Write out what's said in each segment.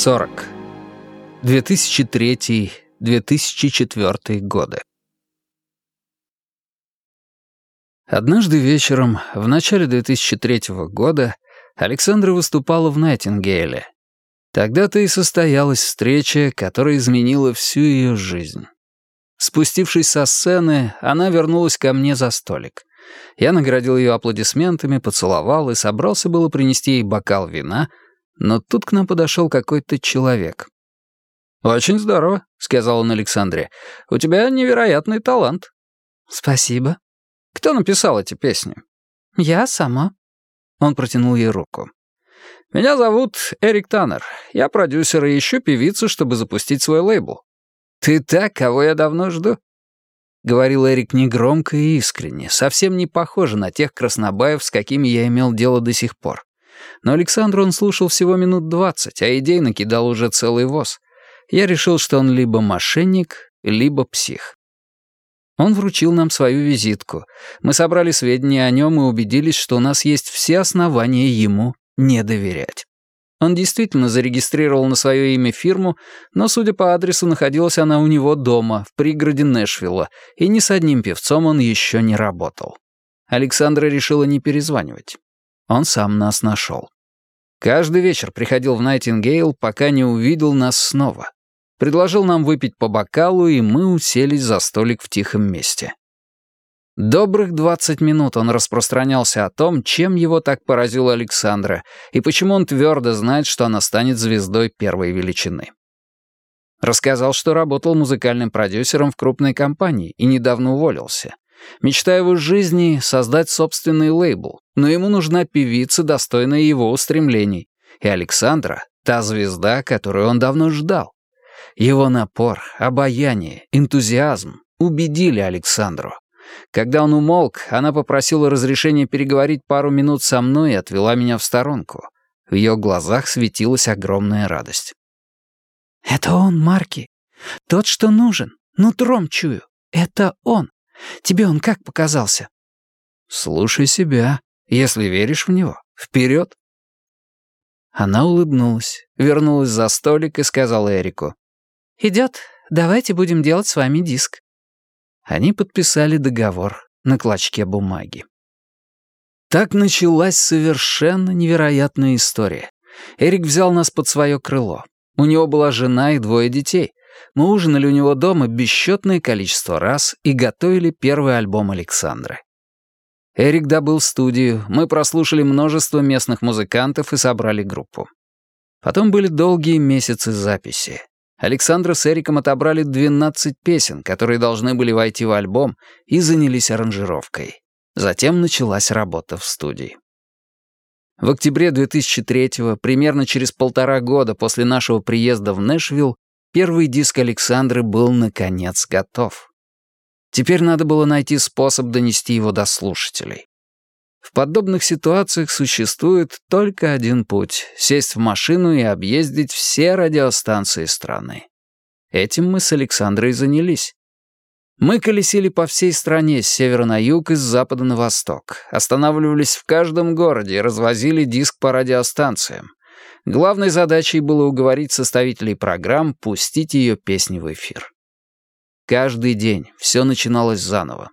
40. 2003-2004 годы. Однажды вечером, в начале 2003 года, Александра выступала в Найтингейле. Тогда-то и состоялась встреча, которая изменила всю ее жизнь. Спустившись со сцены, она вернулась ко мне за столик. Я наградил ее аплодисментами, поцеловал и собрался было принести ей бокал вина, но тут к нам подошел какой-то человек. «Очень здорово», — сказал он Александре. «У тебя невероятный талант». «Спасибо». «Кто написал эти песни?» «Я сама». Он протянул ей руку. «Меня зовут Эрик Таннер. Я продюсер и ищу певицу, чтобы запустить свой лейбл. Ты так, кого я давно жду?» Говорил Эрик негромко и искренне, совсем не похоже на тех краснобаев, с какими я имел дело до сих пор. Но Александру он слушал всего минут двадцать, а идей накидал уже целый воз. Я решил, что он либо мошенник, либо псих. Он вручил нам свою визитку. Мы собрали сведения о нем и убедились, что у нас есть все основания ему не доверять. Он действительно зарегистрировал на свое имя фирму, но, судя по адресу, находилась она у него дома, в пригороде Нэшвилла, и ни с одним певцом он еще не работал. Александра решила не перезванивать. Он сам нас нашел. Каждый вечер приходил в Найтингейл, пока не увидел нас снова. Предложил нам выпить по бокалу, и мы уселись за столик в тихом месте. Добрых 20 минут он распространялся о том, чем его так поразила Александра, и почему он твердо знает, что она станет звездой первой величины. Рассказал, что работал музыкальным продюсером в крупной компании и недавно уволился. Мечта его жизни — создать собственный лейбл, но ему нужна певица, достойная его устремлений. И Александра — та звезда, которую он давно ждал. Его напор, обаяние, энтузиазм убедили Александру. Когда он умолк, она попросила разрешения переговорить пару минут со мной и отвела меня в сторонку. В ее глазах светилась огромная радость. «Это он, Марки. Тот, что нужен. Нутром чую. Это он. Тебе он как показался?» «Слушай себя. Если веришь в него, вперед!» Она улыбнулась, вернулась за столик и сказала Эрику. «Идет. Давайте будем делать с вами диск». Они подписали договор на клочке бумаги. Так началась совершенно невероятная история. Эрик взял нас под свое крыло. У него была жена и двое детей. Мы ужинали у него дома бесчетное количество раз и готовили первый альбом Александры. Эрик добыл студию, мы прослушали множество местных музыкантов и собрали группу. Потом были долгие месяцы записи. Александра с Эриком отобрали 12 песен, которые должны были войти в альбом, и занялись аранжировкой. Затем началась работа в студии. В октябре 2003-го, примерно через полтора года после нашего приезда в Нэшвилл, первый диск Александры был, наконец, готов. Теперь надо было найти способ донести его до слушателей. В подобных ситуациях существует только один путь — сесть в машину и объездить все радиостанции страны. Этим мы с Александрой занялись. Мы колесили по всей стране с севера на юг и с запада на восток, останавливались в каждом городе и развозили диск по радиостанциям. Главной задачей было уговорить составителей программ пустить ее песни в эфир. Каждый день все начиналось заново.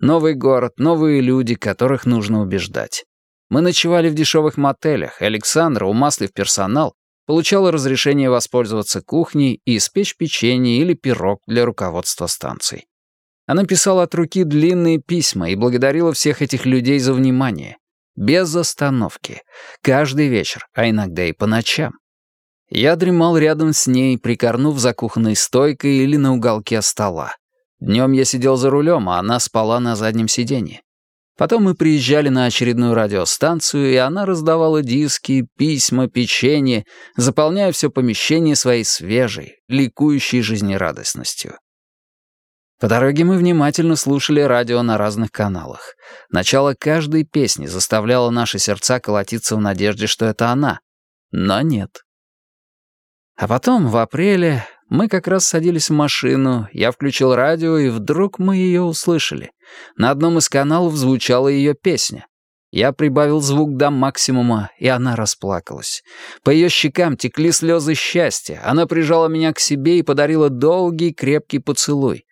Новый город, новые люди, которых нужно убеждать. Мы ночевали в дешевых мотелях, Александра, умаслив персонал, получала разрешение воспользоваться кухней и испечь печенье или пирог для руководства станций. Она писала от руки длинные письма и благодарила всех этих людей за внимание. Без остановки. Каждый вечер, а иногда и по ночам. Я дремал рядом с ней, прикорнув за кухонной стойкой или на уголке стола. Днем я сидел за рулем, а она спала на заднем сиденье. Потом мы приезжали на очередную радиостанцию, и она раздавала диски, письма, печенье, заполняя все помещение своей свежей, ликующей жизнерадостностью. По дороге мы внимательно слушали радио на разных каналах. Начало каждой песни заставляло наши сердца колотиться в надежде, что это она. Но нет. А потом, в апреле, мы как раз садились в машину, я включил радио, и вдруг мы ее услышали. На одном из каналов звучала ее песня. Я прибавил звук до максимума, и она расплакалась. По ее щекам текли слезы счастья. Она прижала меня к себе и подарила долгий крепкий поцелуй.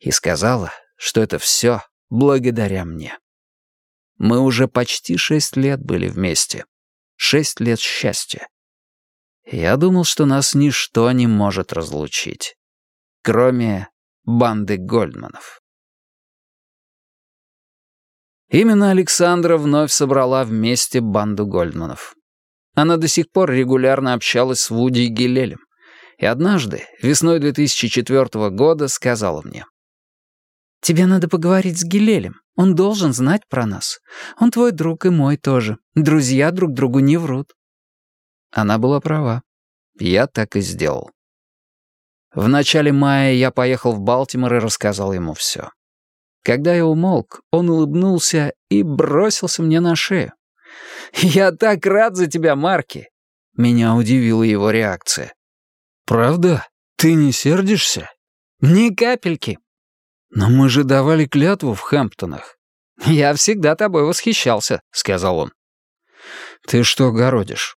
И сказала, что это все благодаря мне. Мы уже почти шесть лет были вместе. Шесть лет счастья. Я думал, что нас ничто не может разлучить. Кроме банды Гольдманов. Именно Александра вновь собрала вместе банду Гольдманов. Она до сих пор регулярно общалась с Вуди и Гилелем. И однажды, весной 2004 года, сказала мне. «Тебе надо поговорить с Гилелем. Он должен знать про нас. Он твой друг и мой тоже. Друзья друг другу не врут». Она была права. Я так и сделал. В начале мая я поехал в Балтимор и рассказал ему все. Когда я умолк, он улыбнулся и бросился мне на шею. «Я так рад за тебя, Марки!» Меня удивила его реакция. «Правда? Ты не сердишься?» «Ни капельки». «Но мы же давали клятву в Хэмптонах». «Я всегда тобой восхищался», — сказал он. «Ты что городишь?»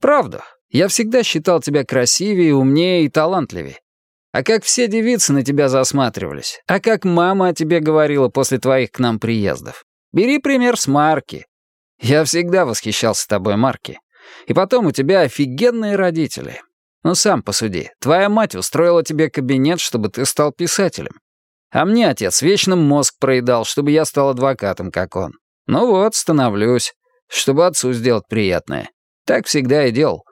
«Правда. Я всегда считал тебя красивее, умнее и талантливее. А как все девицы на тебя засматривались? А как мама о тебе говорила после твоих к нам приездов? Бери пример с Марки. Я всегда восхищался тобой, Марки. И потом у тебя офигенные родители. Ну, сам посуди. Твоя мать устроила тебе кабинет, чтобы ты стал писателем. А мне отец вечно мозг проедал, чтобы я стал адвокатом, как он. Ну вот, становлюсь, чтобы отцу сделать приятное. Так всегда и делал.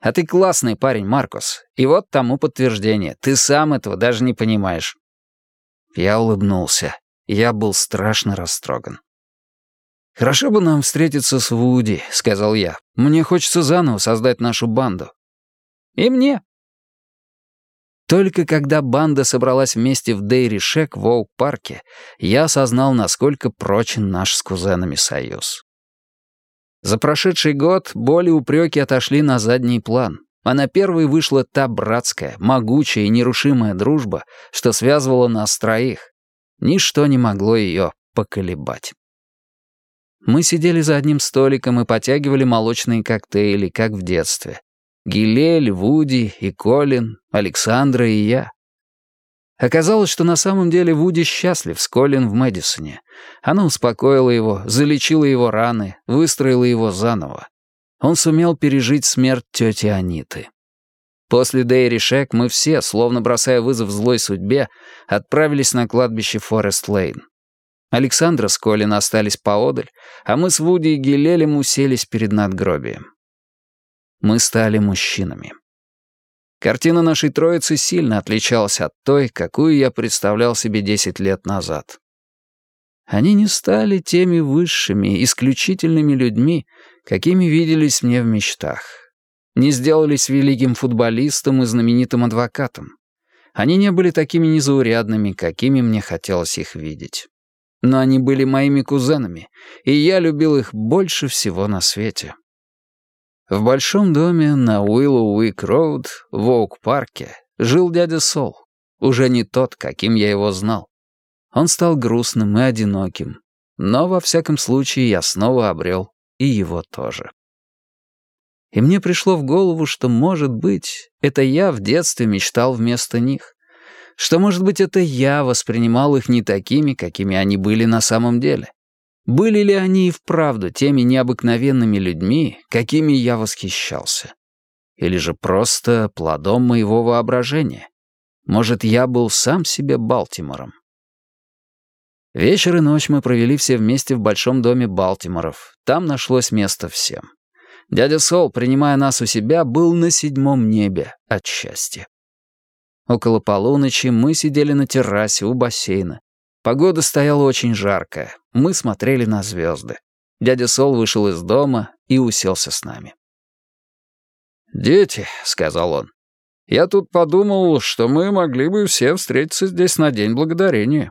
А ты классный парень, Маркус. И вот тому подтверждение. Ты сам этого даже не понимаешь». Я улыбнулся. Я был страшно растроган. «Хорошо бы нам встретиться с Вуди», — сказал я. «Мне хочется заново создать нашу банду». «И мне». Только когда банда собралась вместе в Дейри Шек в Оук-парке, я осознал, насколько прочен наш с кузенами союз. За прошедший год боли и упреки отошли на задний план, а на первый вышла та братская, могучая и нерушимая дружба, что связывала нас троих. Ничто не могло ее поколебать. Мы сидели за одним столиком и потягивали молочные коктейли, как в детстве. Гилель, Вуди и Колин, Александра и я. Оказалось, что на самом деле Вуди счастлив с Колин в Мэдисоне. Она успокоила его, залечила его раны, выстроила его заново. Он сумел пережить смерть тети Аниты. После Дейри Шек мы все, словно бросая вызов злой судьбе, отправились на кладбище Форест-Лейн. Александра с Колин остались поодаль, а мы с Вуди и Гилелем уселись перед надгробием. Мы стали мужчинами. Картина нашей троицы сильно отличалась от той, какую я представлял себе десять лет назад. Они не стали теми высшими, исключительными людьми, какими виделись мне в мечтах. Не сделались великим футболистом и знаменитым адвокатом. Они не были такими незаурядными, какими мне хотелось их видеть. Но они были моими кузенами, и я любил их больше всего на свете. В большом доме на Уиллоу-Уик-Роуд в Оук-парке жил дядя Сол, уже не тот, каким я его знал. Он стал грустным и одиноким, но во всяком случае я снова обрел и его тоже. И мне пришло в голову, что, может быть, это я в детстве мечтал вместо них, что, может быть, это я воспринимал их не такими, какими они были на самом деле. Были ли они и вправду теми необыкновенными людьми, какими я восхищался? Или же просто плодом моего воображения? Может, я был сам себе Балтимором? Вечер и ночь мы провели все вместе в большом доме Балтиморов. Там нашлось место всем. Дядя Сол, принимая нас у себя, был на седьмом небе от счастья. Около полуночи мы сидели на террасе у бассейна, Погода стояла очень жаркая. Мы смотрели на звезды. Дядя Сол вышел из дома и уселся с нами. «Дети», — сказал он, — «я тут подумал, что мы могли бы все встретиться здесь на День Благодарения».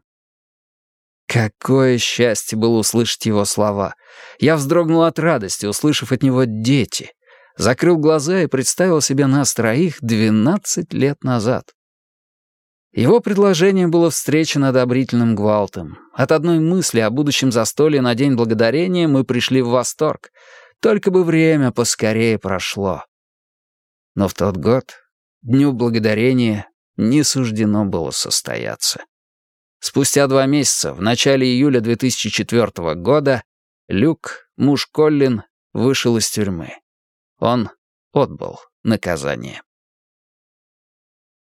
Какое счастье было услышать его слова. Я вздрогнул от радости, услышав от него «дети». Закрыл глаза и представил себе нас троих двенадцать лет назад. Его предложение было встречено одобрительным гвалтом. От одной мысли о будущем застолье на День Благодарения мы пришли в восторг. Только бы время поскорее прошло. Но в тот год Дню Благодарения не суждено было состояться. Спустя два месяца, в начале июля 2004 года, Люк, муж Коллин, вышел из тюрьмы. Он отбыл наказание.